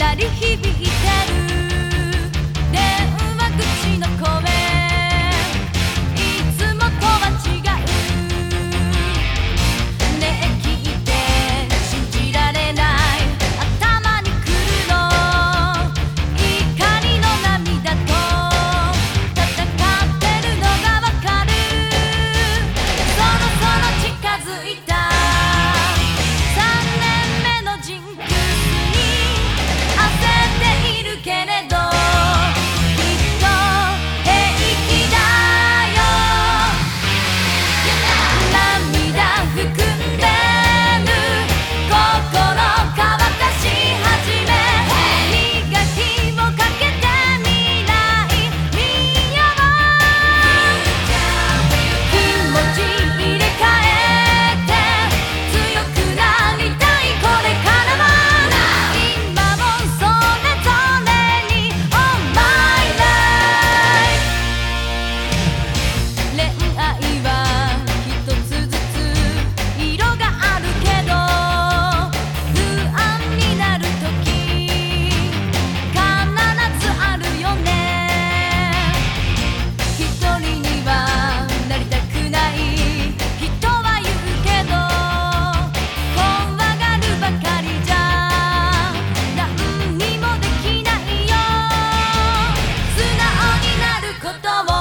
鳴り響いてる Tutto a voi.